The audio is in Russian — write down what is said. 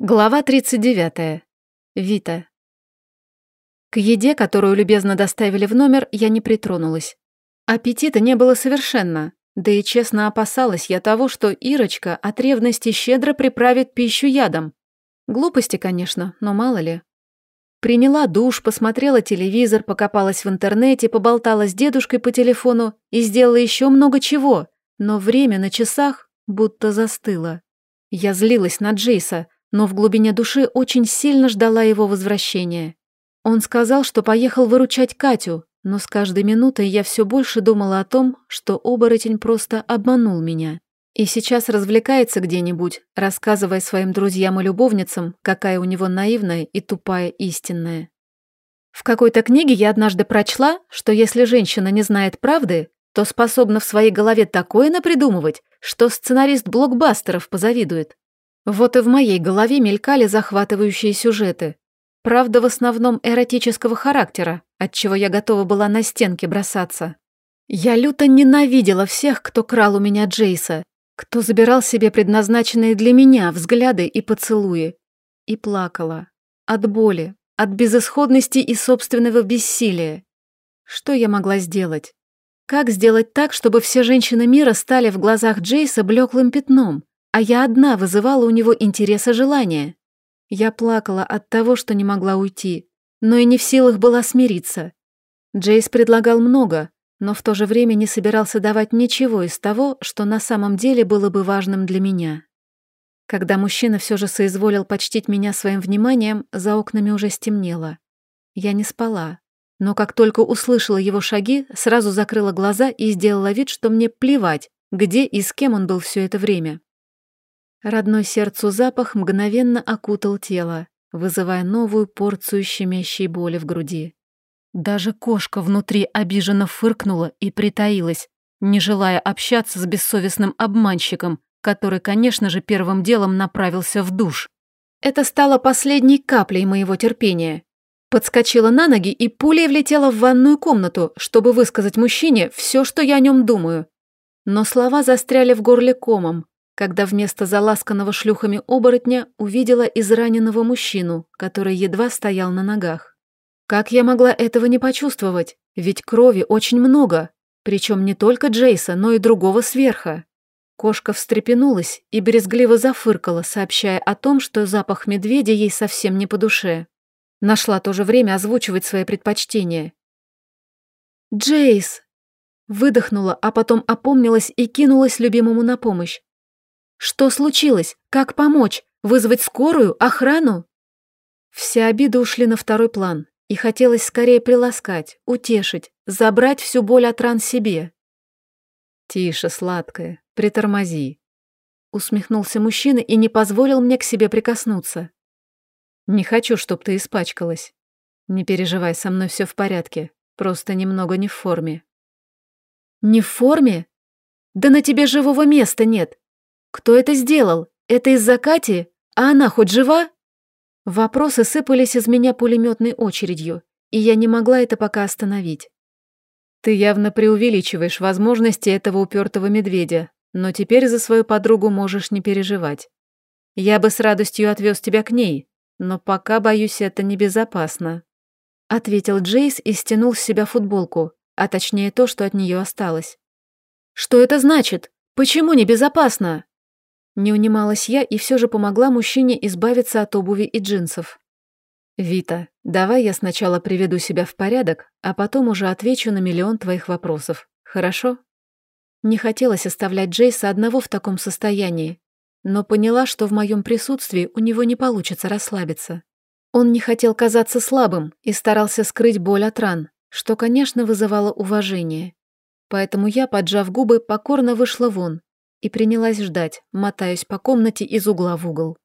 Глава 39. Вита. К еде, которую любезно доставили в номер, я не притронулась. Аппетита не было совершенно, да и честно опасалась я того, что Ирочка от ревности щедро приправит пищу ядом. Глупости, конечно, но мало ли. Приняла душ, посмотрела телевизор, покопалась в интернете, поболтала с дедушкой по телефону и сделала еще много чего, но время на часах будто застыло. Я злилась на Джейса, но в глубине души очень сильно ждала его возвращения. Он сказал, что поехал выручать Катю, но с каждой минутой я все больше думала о том, что оборотень просто обманул меня. И сейчас развлекается где-нибудь, рассказывая своим друзьям и любовницам, какая у него наивная и тупая истинная. В какой-то книге я однажды прочла, что если женщина не знает правды, то способна в своей голове такое напридумывать, что сценарист блокбастеров позавидует. Вот и в моей голове мелькали захватывающие сюжеты. Правда, в основном эротического характера, от чего я готова была на стенки бросаться. Я люто ненавидела всех, кто крал у меня Джейса, кто забирал себе предназначенные для меня взгляды и поцелуи. И плакала. От боли, от безысходности и собственного бессилия. Что я могла сделать? Как сделать так, чтобы все женщины мира стали в глазах Джейса блеклым пятном? А я одна вызывала у него интерес и желание. Я плакала от того, что не могла уйти, но и не в силах была смириться. Джейс предлагал много, но в то же время не собирался давать ничего из того, что на самом деле было бы важным для меня. Когда мужчина все же соизволил почтить меня своим вниманием, за окнами уже стемнело. Я не спала, но как только услышала его шаги, сразу закрыла глаза и сделала вид, что мне плевать, где и с кем он был все это время. Родной сердцу запах мгновенно окутал тело, вызывая новую порцию щемящей боли в груди. Даже кошка внутри обиженно фыркнула и притаилась, не желая общаться с бессовестным обманщиком, который, конечно же, первым делом направился в душ. Это стало последней каплей моего терпения. Подскочила на ноги и пулей влетела в ванную комнату, чтобы высказать мужчине все, что я о нем думаю. Но слова застряли в горле комом, когда вместо заласканного шлюхами оборотня увидела израненного мужчину, который едва стоял на ногах. Как я могла этого не почувствовать? Ведь крови очень много, причем не только Джейса, но и другого сверха. Кошка встрепенулась и брезгливо зафыркала, сообщая о том, что запах медведя ей совсем не по душе. Нашла тоже время озвучивать свои предпочтения. «Джейс!» Выдохнула, а потом опомнилась и кинулась любимому на помощь. Что случилось? Как помочь? Вызвать скорую? Охрану? Все обиды ушли на второй план, и хотелось скорее приласкать, утешить, забрать всю боль от ран себе. «Тише, сладкая, притормози», — усмехнулся мужчина и не позволил мне к себе прикоснуться. «Не хочу, чтоб ты испачкалась. Не переживай, со мной все в порядке, просто немного не в форме». «Не в форме? Да на тебе живого места нет, кто это сделал? Это из-за Кати? А она хоть жива? Вопросы сыпались из меня пулеметной очередью, и я не могла это пока остановить. Ты явно преувеличиваешь возможности этого упертого медведя, но теперь за свою подругу можешь не переживать. Я бы с радостью отвез тебя к ней, но пока, боюсь, это небезопасно. Ответил Джейс и стянул с себя футболку, а точнее то, что от нее осталось. Что это значит? Почему небезопасно? Не унималась я и все же помогла мужчине избавиться от обуви и джинсов. «Вита, давай я сначала приведу себя в порядок, а потом уже отвечу на миллион твоих вопросов. Хорошо?» Не хотелось оставлять Джейса одного в таком состоянии, но поняла, что в моем присутствии у него не получится расслабиться. Он не хотел казаться слабым и старался скрыть боль от ран, что, конечно, вызывало уважение. Поэтому я, поджав губы, покорно вышла вон и принялась ждать, мотаясь по комнате из угла в угол.